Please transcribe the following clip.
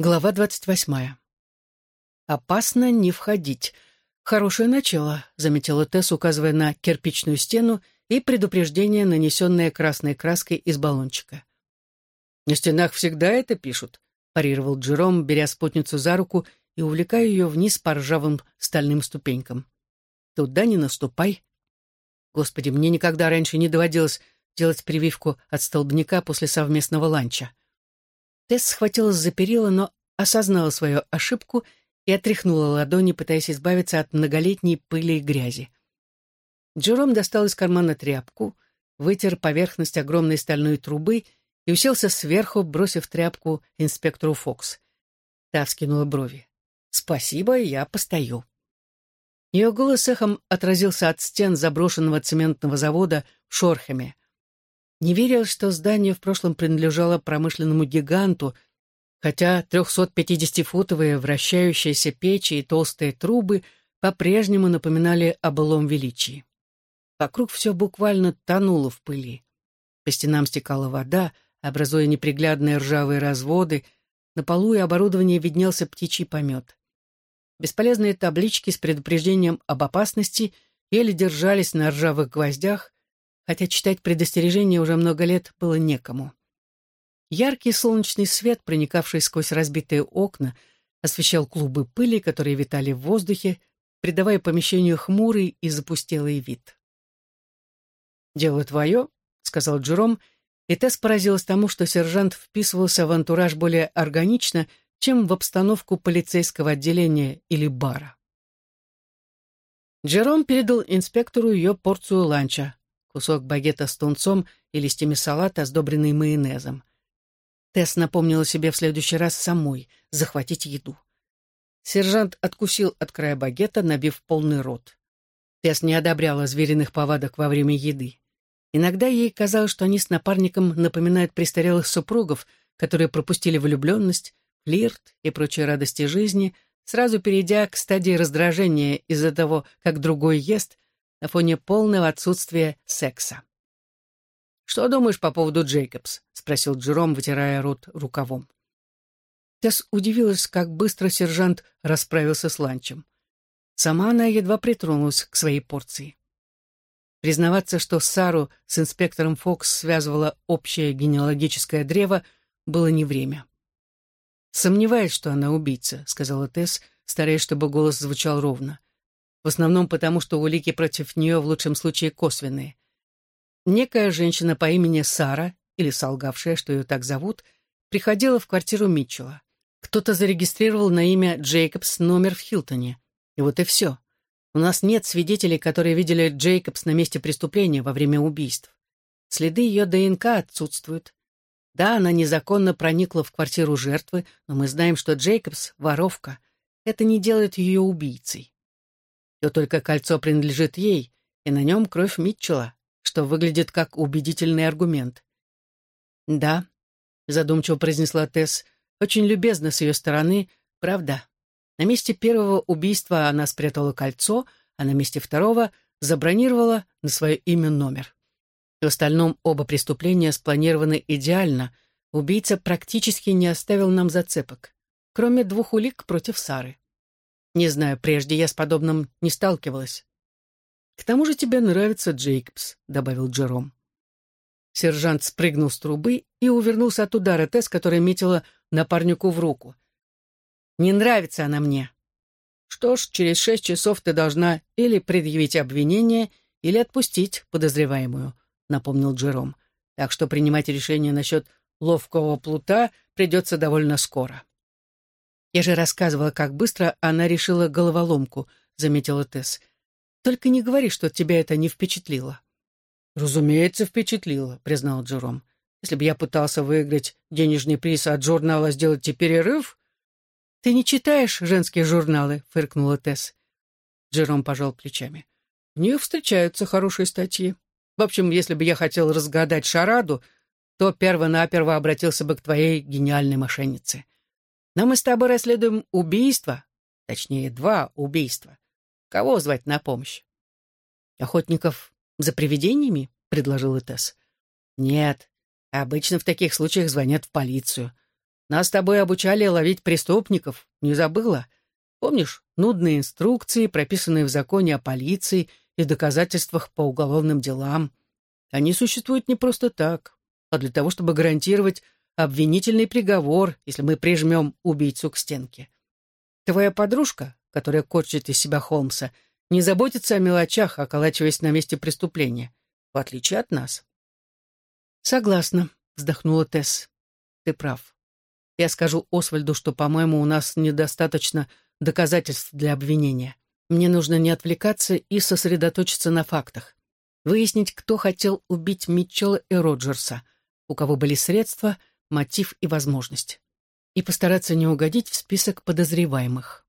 Глава двадцать восьмая. «Опасно не входить. Хорошее начало», — заметила Тесс, указывая на кирпичную стену и предупреждение, нанесенное красной краской из баллончика. «На стенах всегда это пишут», — парировал Джером, беря спутницу за руку и увлекая ее вниз по ржавым стальным ступенькам. «Туда не наступай». Господи, мне никогда раньше не доводилось делать прививку от столбняка после совместного ланча. Тесс схватилась за перила, но осознала свою ошибку и отряхнула ладони, пытаясь избавиться от многолетней пыли и грязи. Джером достал из кармана тряпку, вытер поверхность огромной стальной трубы и уселся сверху, бросив тряпку инспектору Фокс. Та вскинула брови. «Спасибо, я постою». Ее голос эхом отразился от стен заброшенного цементного завода в Шорхеме. Не верил, что здание в прошлом принадлежало промышленному гиганту, хотя 350-футовые вращающиеся печи и толстые трубы по-прежнему напоминали о былом величии. Вокруг все буквально тонуло в пыли. По стенам стекала вода, образуя неприглядные ржавые разводы, на полу и оборудовании виднелся птичий помет. Бесполезные таблички с предупреждением об опасности еле держались на ржавых гвоздях, хотя читать предостережения уже много лет было некому. Яркий солнечный свет, проникавший сквозь разбитые окна, освещал клубы пыли, которые витали в воздухе, придавая помещению хмурый и запустелый вид. «Дело твое», — сказал Джером, и Тесс поразилась тому, что сержант вписывался в антураж более органично, чем в обстановку полицейского отделения или бара. Джером передал инспектору ее порцию ланча, кусок багета с тунцом и листьями салата, сдобренный майонезом. Тесс напомнила себе в следующий раз самой захватить еду. Сержант откусил от края багета, набив полный рот. Тесс не одобряла звериных повадок во время еды. Иногда ей казалось, что они с напарником напоминают престарелых супругов, которые пропустили влюбленность, флирт и прочие радости жизни, сразу перейдя к стадии раздражения из-за того, как другой ест, на фоне полного отсутствия секса. «Что думаешь по поводу Джейкобс?» — спросил Джером, вытирая рот рукавом. Тесс удивилась, как быстро сержант расправился с ланчем. Сама она едва притронулась к своей порции. Признаваться, что Сару с инспектором Фокс связывало общее генеалогическое древо, было не время. «Сомневаюсь, что она убийца», — сказала Тесс, стараясь, чтобы голос звучал ровно в основном потому, что улики против нее в лучшем случае косвенные. Некая женщина по имени Сара, или солгавшая, что ее так зовут, приходила в квартиру Митчелла. Кто-то зарегистрировал на имя Джейкобс номер в Хилтоне. И вот и все. У нас нет свидетелей, которые видели Джейкобс на месте преступления во время убийств. Следы ее ДНК отсутствуют. Да, она незаконно проникла в квартиру жертвы, но мы знаем, что Джейкобс — воровка. Это не делает ее убийцей. То только кольцо принадлежит ей, и на нем кровь Митчелла, что выглядит как убедительный аргумент. «Да», — задумчиво произнесла Тесс, — «очень любезно с ее стороны, правда. На месте первого убийства она спрятала кольцо, а на месте второго забронировала на свое имя номер. В остальном оба преступления спланированы идеально. Убийца практически не оставил нам зацепок, кроме двух улик против Сары. Не знаю, прежде я с подобным не сталкивалась. «К тому же тебе нравится Джейкобс», — добавил Джером. Сержант спрыгнул с трубы и увернулся от удара Тесс, которая метила напарнику в руку. «Не нравится она мне». «Что ж, через шесть часов ты должна или предъявить обвинение, или отпустить подозреваемую», — напомнил Джером. «Так что принимать решение насчет ловкого плута придется довольно скоро». «Я же рассказывала, как быстро она решила головоломку», — заметила Тесс. «Только не говори, что тебя это не впечатлило». «Разумеется, впечатлило», — признал Джером. «Если бы я пытался выиграть денежный приз от журнала «Сделайте перерыв», «Ты не читаешь женские журналы?» — фыркнула Тесс. Джером пожал плечами. «В них встречаются хорошие статьи. В общем, если бы я хотел разгадать шараду, то перво-наперво обратился бы к твоей гениальной мошеннице. Но мы с тобой расследуем убийство, точнее, два убийства. Кого звать на помощь? Охотников за привидениями? — предложил Тесс. Нет, обычно в таких случаях звонят в полицию. Нас с тобой обучали ловить преступников, не забыла? Помнишь, нудные инструкции, прописанные в законе о полиции и доказательствах по уголовным делам? Они существуют не просто так, а для того, чтобы гарантировать обвинительный приговор, если мы прижмем убийцу к стенке. Твоя подружка, которая корчит из себя Холмса, не заботится о мелочах, околачиваясь на месте преступления, в отличие от нас. «Согласна», — вздохнула Тесс. «Ты прав. Я скажу Освальду, что, по-моему, у нас недостаточно доказательств для обвинения. Мне нужно не отвлекаться и сосредоточиться на фактах. Выяснить, кто хотел убить Митчелла и Роджерса, у кого были средства, мотив и возможность. И постараться не угодить в список подозреваемых.